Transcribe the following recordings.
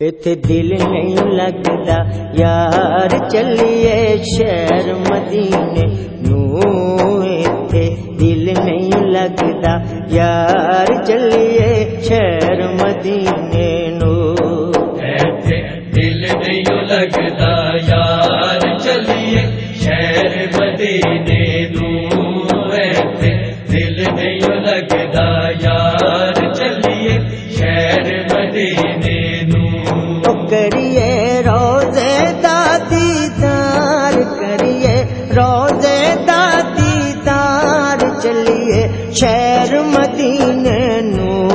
اتنے دل نہیں لگتا یار چلیے شہر مدینے نو اتے دل نہیں لگتا یار چلیے شہر مدینے نو دل نہیں لگتا یار چلیے شہر مدینے دوں ایسے دل نہیں لگتا یار چلیے شہر مدینے کریے روزے دادی دار، کریے روزے دادی دار۔ چلیے شہر مدینے نو۔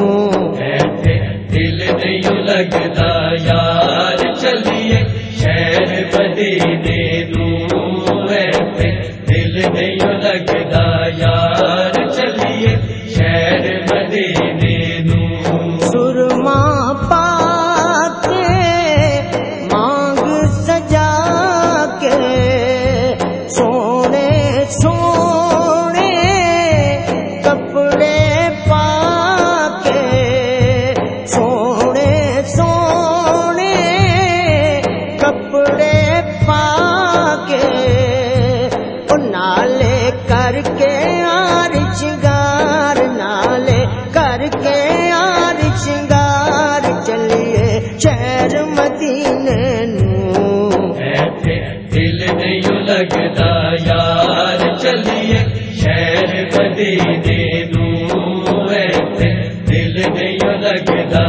دل نہیں لگتا یار، چلیے شہر مدینے دوں ایسے دل نہیں لگتا یار۔ نالے کر کے آر شنگار چلیے شہر مدینے نو ایسے دل نہیں لگتا یار چلیے شہر مدینے دوں ایسے دل نہیں لگتا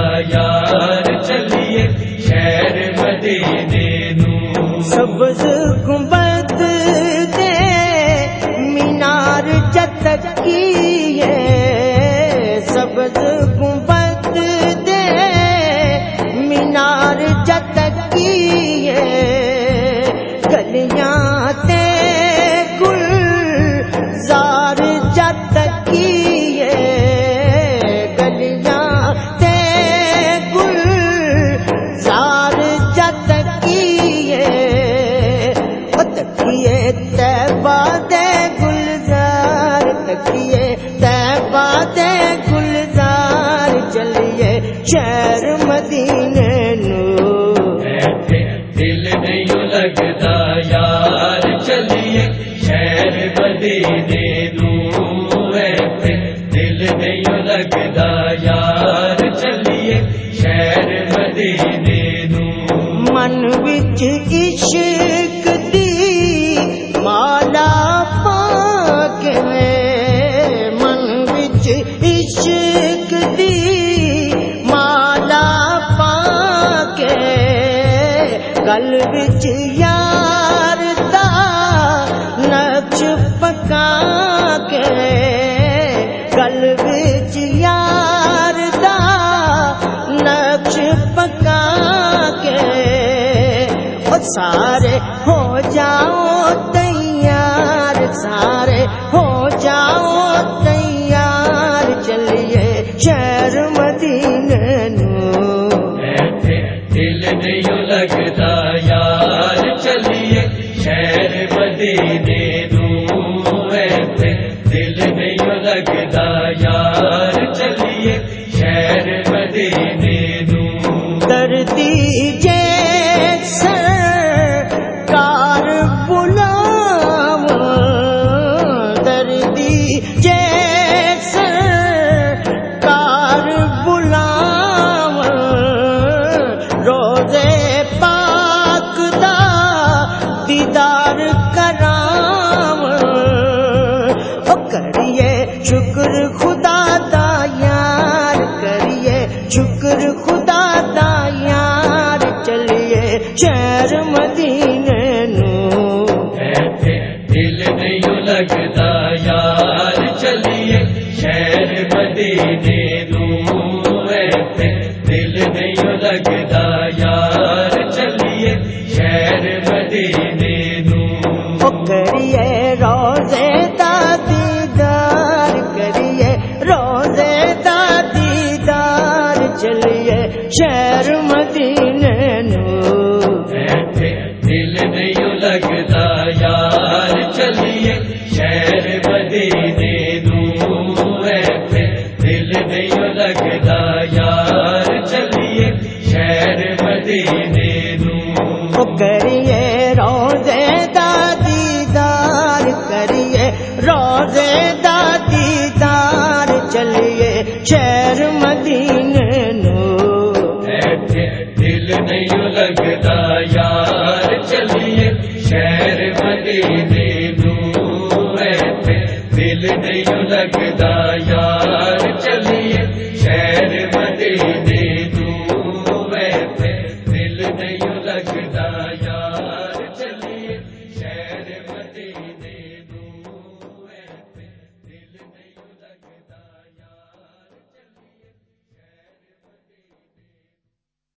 نہیں لگتا یار چلیے شہر مدینے دوں من وچ عشق دی مالا پا کے من وچ عشق دی مالا پا کے گل وچ یار دا نقش پکا سارے ہو جاؤ تیار، سارے ہو جاؤ تیار، چلیے شہر مدینے نو۔ دل نہیں لگتا یار، چلیے شہر مدینے دوں دل نہیں لگتا یار۔ مدینے دوں ایسے دل نہیں لگتا یار، چلیے شہر مدینے دوں کریے روزے دا دیدار کریے روزے دا دیدار چلیے شہر کریے روزے دادی دار، کریے روزے دادی دار۔ چلیے شہر مدین دل نہیں لگتا یار، چلیے شہر مدینے نو دل نہیں لگتا یار، چلیے شہر مدینے